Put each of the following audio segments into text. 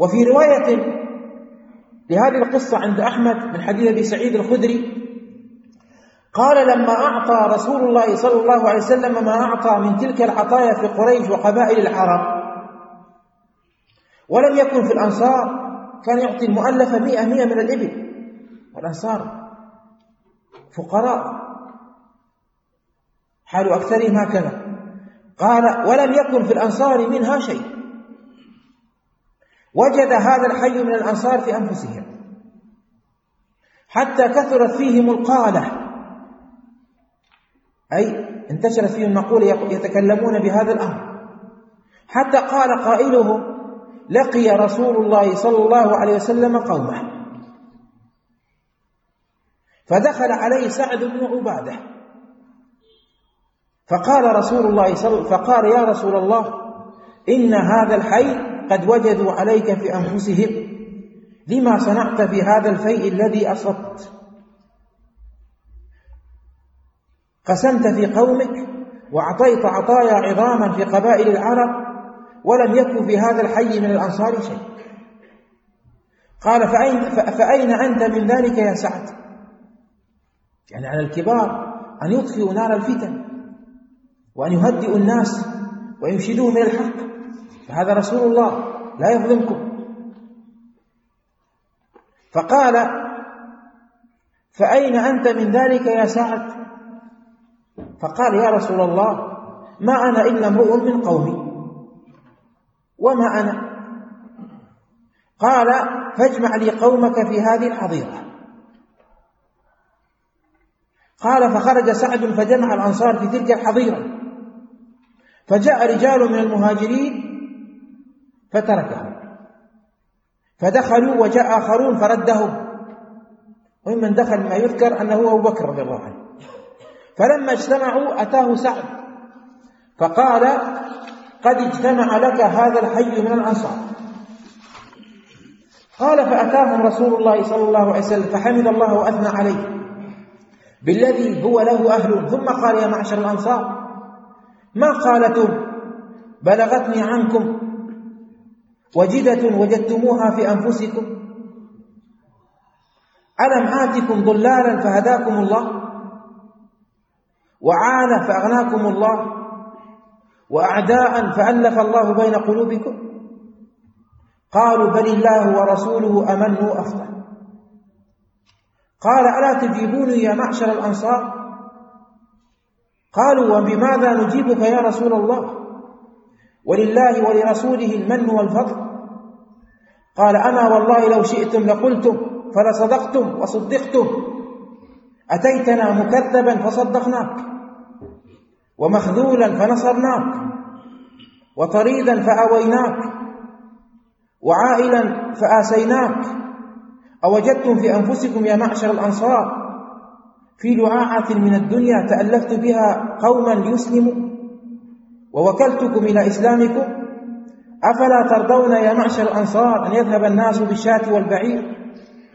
وفي رواية لهذه القصة عند أحمد من حديث أبي سعيد الخدري قال لما أعطى رسول الله صلى الله عليه وسلم ما أعطى من تلك العطايا في قريش وقبائل العرب ولم يكن في الأنصار كان يعطي المؤلفة مئة مئة من الإبل. والأنصار فقراء حال أكثرهم هكذا. قال ولم يكن في الأنصار منها شيء. وجد هذا الحي من الأنصار في أنفسهم. حتى كثرت فيهم القالة. أي انتشرت فيهم مقولة يتكلمون بهذا الأمر. حتى قال قائلهم لقي رسول الله صلى الله عليه وسلم قومه. فدخل عليه سعد بن عبادة. فقال رسول الله صلى فقال يا رسول الله إن هذا الحي قد وجدوا عليك في أنفسهم. لما صنعت في هذا الفيء الذي أصبت؟ قسمت في قومك وأعطيت عطايا عظاما في قبائل العرب ولم يكن في هذا الحي من الأنصار شيء. قال فأين, فأين أنت من ذلك يا سعد؟ يعني على الكبار أن يطفئوا نار الفتن وأن يهدئوا الناس وينشدوهم إلى الحق. فهذا رسول الله لا يظلمكم. فقال فأين أنت من ذلك يا سعد؟ فقال يا رسول الله ما أنا إلا امرؤ من قومي. وما أنا؟ قال فاجمع لي قومك في هذه الحظيرة قال فخرج سعد فجمع الأنصار في تلك الحظيرة فجاء رجال من المهاجرين فتركهم. فدخلوا وجاء آخرون فردهم. وممن دخل ما يذكر أنه أبو بكر رضي الله عنه. فلما اجتمعوا أتاه سعد. فقال قد اجتمع لك هذا الحي من الأنصار. قال فأتاهم رسول الله صلى الله عليه وسلم فحمد الله وأثنى عليه. بالذي هو له أهل. ثم قال يا معشر الأنصار ما قالتم بلغتني عنكم وجدة وجدتموها في أنفسكم. ألم آتكم ضلالا فهداكم الله؟ وعانى فأغناكم الله؟ وأعداء فألف الله بين قلوبكم؟ قالوا بل الله ورسوله أمن وأفضل قال ألا تجيبوني يا معشر الأنصار؟ قالوا وبماذا نجيبك يا رسول الله؟ ولله ولرسوله المن والفضل. قال أنا والله لو شئتم لقلتم فلصدقتم وصدقتم. أتيتنا مكذبا فصدقناك ومخذولا فنصرناك وطريدا فآويناك وعائلا فآسيناك. أوجدتم في أنفسكم يا معشر الأنصار في لعاعة من الدنيا تألفت بها قوما ليسلموا ووكلتكم إلى إسلامكم؟ أفلا ترضون يا معشر الأنصار أن يذهب الناس بالشاة والبعير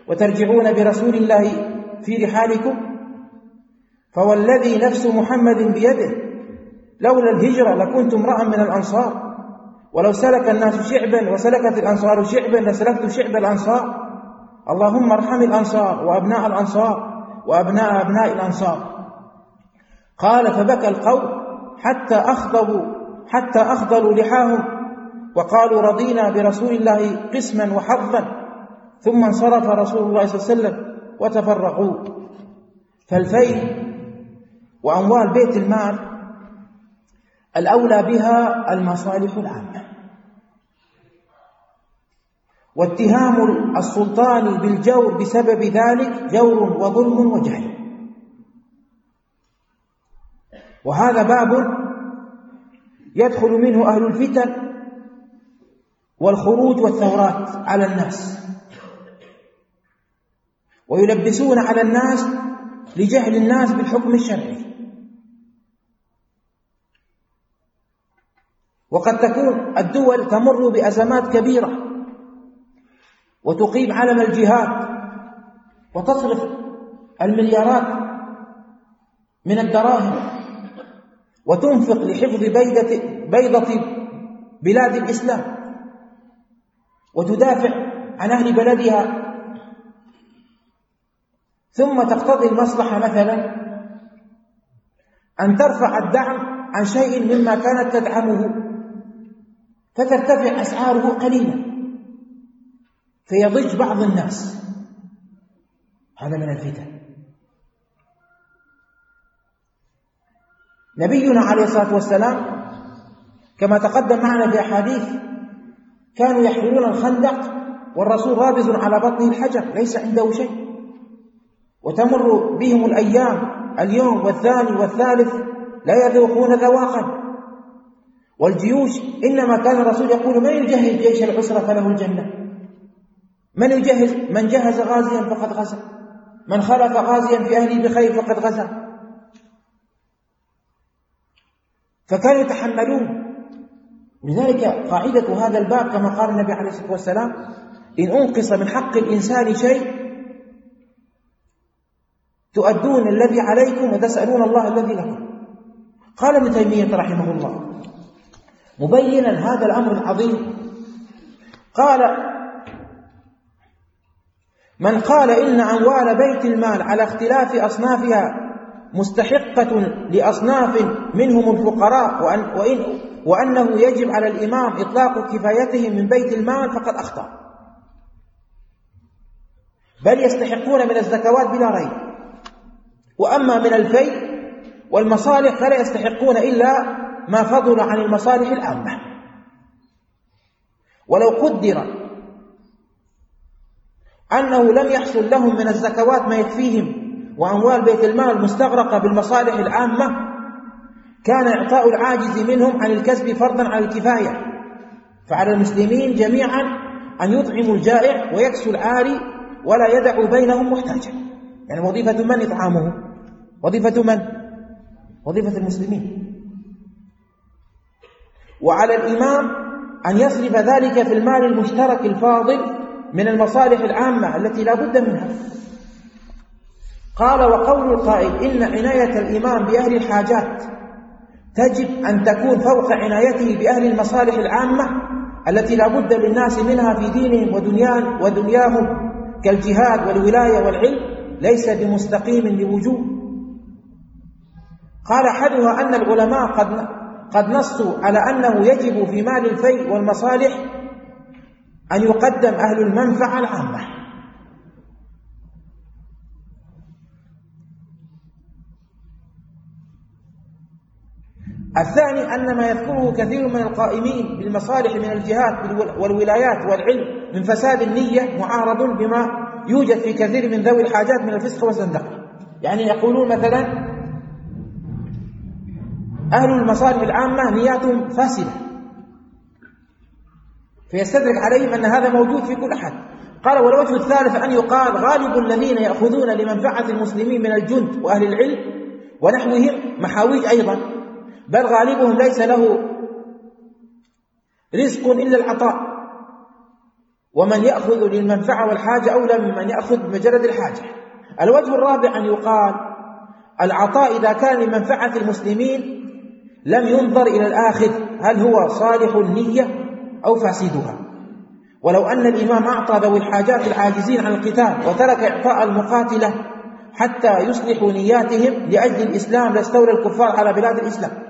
وترجعون برسول الله في رحالكم؟ فوالذي نفس محمد بيده لولا الهجرة لكنت امرأ من الأنصار. ولو سلك الناس شعبا وسلكت الأنصار شعبا لسلكت شعب الأنصار. اللهم ارحم الأنصار وأبناء الأنصار وأبناء أبناء الأنصار. قال فبكى القوم حتى أخضبوا حتى أخضلوا لحاهم. وقالوا رضينا برسول الله قسما وحظا. ثم انصرف رسول الله صلى الله عليه وسلم وتفرقوا. فالفيل وأموال بيت المال الأولى بها المصالح العامة. واتهام السلطان بالجور بسبب ذلك جور وظلم وجهل. وهذا باب يدخل منه أهل الفتن والخروج والثورات على الناس. ويلبسون على الناس لجهل الناس بالحكم الشرعي. وقد تكون الدول تمر بأزمات كبيرة وتقيم علم الجهاد وتصرف المليارات من الدراهم وتنفق لحفظ بيضة, بيضة بلاد الإسلام. وتدافع عن أهل بلدها. ثم تقتضي المصلحة مثلا أن ترفع الدعم عن شيء مما كانت تدعمه فترتفع أسعاره قليلا. فيضج بعض الناس. هذا من الفتن. نبينا عليه الصلاة والسلام كما تقدم معنا في أحاديث كانوا يحفرون الخندق والرسول رابز على بطنه الحجر ليس عنده شيء. وتمر بهم الأيام اليوم والثاني والثالث لا يذوقون ذواقا. والجيوش إنما كان الرسول يقول من يجهز جيش العسرة فله الجنة؟ من يجهز؟ من جهز غازيا فقد غزا. من خلف غازيا في أهله بخير فقد غزا. فكانوا يتحملون. لذلك قاعدة هذا الباب كما قال النبي عليه الصلاة والسلام إن أنقص من حق الإنسان شيء تؤدون الذي عليكم وتسألون الله الذي لكم. قال ابن تيمية رحمه الله مبينا هذا الأمر العظيم. قال من قال إن أموال بيت المال على اختلاف أصنافها مستحقة لأصناف منهم الفقراء وأن وإن وأنه يجب على الإمام إطلاق كفايتهم من بيت المال فقد أخطأ. بل يستحقون من الزكوات بلا ريب. وأما من الفيء والمصالح فلا يستحقون إلا ما فضل عن المصالح العامة. ولو قدر أنه لم يحصل لهم من الزكوات ما يكفيهم وأموال بيت المال مستغرقة بالمصالح العامة كان إعطاء العاجز منهم عن الكسب فرضا على الكفاية. فعلى المسلمين جميعا أن يطعموا الجائع ويكسوا العاري ولا يدعوا بينهم محتاجا. يعني وظيفة من إطعامه وظيفة من؟ وظيفة المسلمين. وعلى الإمام أن يصرف ذلك في المال المشترك الفاضل من المصالح العامة التي لا بد منها. قال وقول القائل إن عناية الإمام بأهل الحاجات تجب أن تكون فوق عنايته بأهل المصالح العامة التي لا بد للناس منها في دينهم ودنياهم ودنياهم كالجهاد والولاية والعلم ليس بمستقيم لوجوب قال أحدها أن العلماء قد قد نصوا على أنه يجب في مال الفيء والمصالح أن يقدم أهل المنفعة العامة. الثاني أن ما يذكره كثير من القائمين بالمصالح من الجهات والولايات والعلم من فساد النية معارض بما يوجد في كثير من ذوي الحاجات من الفسق والزندقة. يعني يقولون مثلا أهل المصالح العامة نياتهم فاسدة. فيستدرك عليهم أن هذا موجود في كل أحد. قال والوجه الثالث أن يقال غالب الذين يأخذون لمنفعة المسلمين من الجند وأهل العلم ونحوهم محاويج أيضا. بل غالبهم ليس له رزق إلا العطاء. ومن يأخذ للمنفعة والحاجة أولى ممن يأخذ بمجرد الحاجة. الوجه الرابع أن يقال العطاء إذا كان لمنفعة المسلمين لم ينظر إلى الآخذ هل هو صالح النية أو فاسدها. ولو أن الإمام أعطى ذوي الحاجات العاجزين عن القتال وترك إعطاء المقاتلة حتى يصلحوا نياتهم لأجل الإسلام لاستولى الكفار على بلاد الإسلام.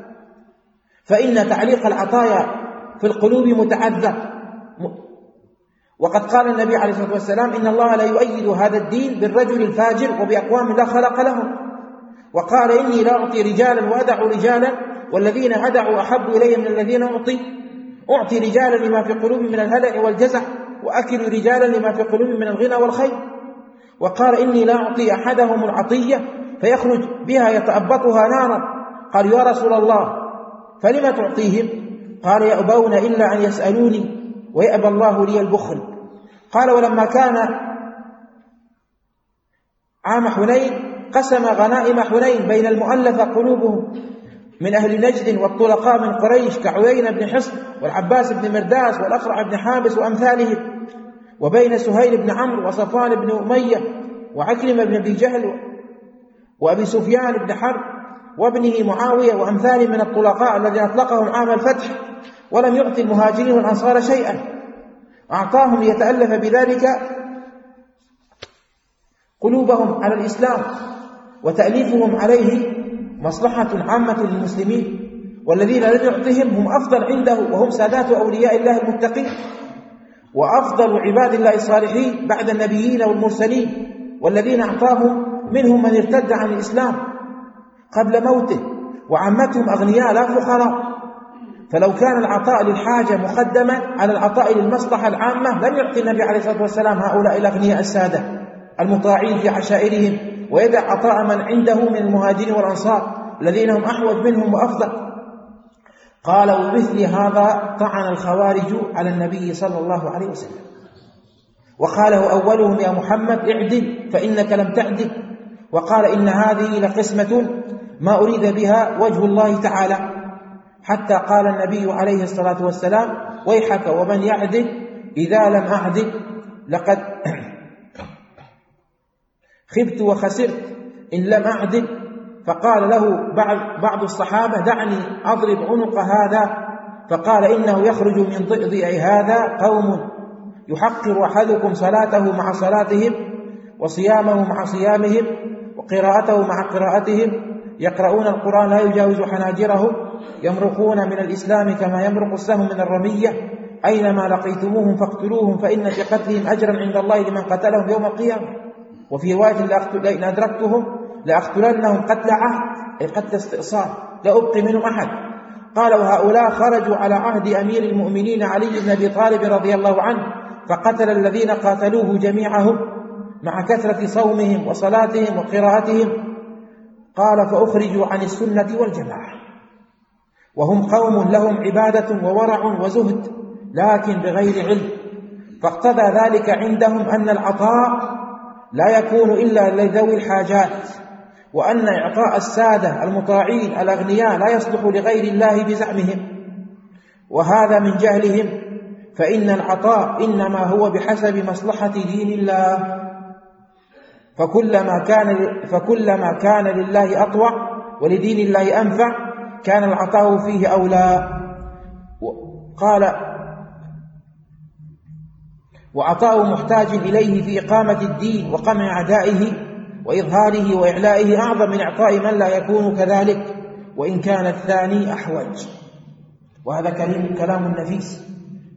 فإن تعليق العطايا في القلوب متعذر وقد قال النبي عليه الصلاة والسلام إن الله لا يؤيد هذا الدين بالرجل الفاجر وبأقوام لا خلق لهم. وقال إني لا أعطي رجالا وأدع رجالا والذين أدعوا أحب إلي من الذين أعطي. أعطي رجالا لما في قلوبهم من الهلع والجزع وأكل رجالا لما في قلوبهم من الغنى والخير. وقال إني لا أعطي أحدهم العطية فيخرج بها يتأبطها نارا. قال يا رسول الله فلم تعطيهم؟ قال يأبون إلا أن يسألوني ويأبى الله لي البخل. قال ولما كان عام حنين قسم غنائم حنين بين المؤلفة قلوبهم من أهل نجد والطلقاء من قريش كعيين بن حصن والعباس بن مرداس والأقرع بن حابس وأمثالهم وبين سهيل بن عمرو وصفوان بن أمية وعكرمة بن أبي جهل وأبي سفيان بن حرب وابنه معاوية وأمثال من الطلقاء الذين أطلقهم عام الفتح ولم يعطي المهاجرين والأنصار شيئا. أعطاهم ليتألف بذلك قلوبهم على الإسلام وتأليفهم عليه مصلحة عامة للمسلمين والذين لم يعطهم هم أفضل عنده وهم سادات أولياء الله المتقين وأفضل عباد الله الصالحين بعد النبيين والمرسلين والذين أعطاهم منهم من ارتد عن الإسلام. قبل موته وعمتهم أغنياء لا فقراء. فلو كان العطاء للحاجة مقدما على العطاء للمصلحة العامة لم يعطي النبي عليه الصلاة والسلام هؤلاء الأغنياء السادة المطاعين في عشائرهم ويدع عطاء من عنده من المهاجرين والأنصار الذين هم أحوج منهم وأفضل. قال ومثل هذا طعن الخوارج على النبي صلى الله عليه وسلم. وقاله أولهم يا محمد اعدل فإنك لم تعدل. وقال إن هذه لقسمة ما أريد بها وجه الله تعالى. حتى قال النبي عليه الصلاة والسلام ويحك ومن يعدل إذا لم أعدل لقد خبت وخسرت إن لم أعدل فقال له بعض بعض الصحابة دعني أضرب عنق هذا. فقال إنه يخرج من ضئضئ هذا قوم يحقر أحدكم صلاته مع صلاتهم وصيامه مع صيامهم وقراءته مع قراءتهم يقرؤون القرآن لا يجاوز حناجرهم يمرقون من الإسلام كما يمرق السهم من الرمية. أينما لقيتموهم فاقتلوهم فإن في قتلهم أجرا عند الله لمن قتلهم يوم القيامة. وفي رواية لئن أدركتهم لأقتلنهم قتل عهد أي قتل استئصال لا أبقي منهم أحد. قال وهؤلاء خرجوا على عهد أمير المؤمنين علي بن أبي طالب رضي الله عنه فقتل الذين قاتلوه جميعهم مع كثرة صومهم وصلاتهم وقراءتهم. قال فأخرجوا عن السنة والجماعة. وهم قوم لهم عبادة وورع وزهد لكن بغير علم. فاقتضى ذلك عندهم أن العطاء لا يكون إلا لذوي الحاجات وأن إعطاء السادة المطاعين الأغنياء لا يصلح لغير الله بزعمهم. وهذا من جهلهم فإن العطاء إنما هو بحسب مصلحة دين الله. فكلما كان فكلما كان لله أطوع ولدين الله أنفع كان العطاء فيه أولى. قال وعطاء محتاج إليه في إقامة الدين وقمع أعدائه وإظهاره وإعلائه أعظم من إعطاء من لا يكون كذلك وإن كان الثاني أحوج. وهذا كلام كلام نفيس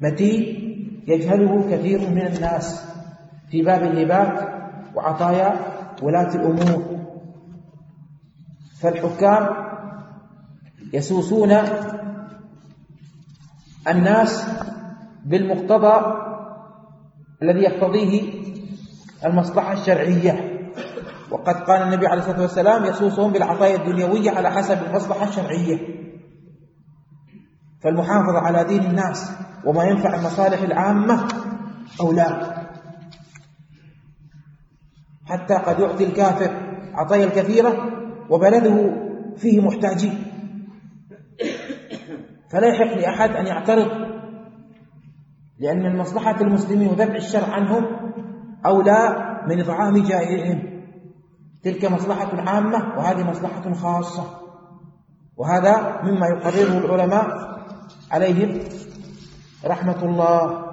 متين يجهله كثير من الناس في باب الهبات وعطايا ولاة الأمور. فالحكام يسوسون الناس بالمقتضى الذي يقتضيه المصلحة الشرعية. وقد قال النبي عليه الصلاة والسلام يسوسهم بالعطايا الدنيوية على حسب المصلحة الشرعية. فالمحافظة على دين الناس وما ينفع المصالح العامة أو لا. حتى قد يعطي الكافر عطايا الكثيرة وبلده فيه محتاجين. فلا يحق لأحد أن يعترض لأن المصلحة المسلمين ودفع الشر عنهم أولى من إطعام جائعهم. تلك مصلحة عامة وهذه مصلحة خاصة وهذا مما يقرره العلماء عليهم رحمة الله.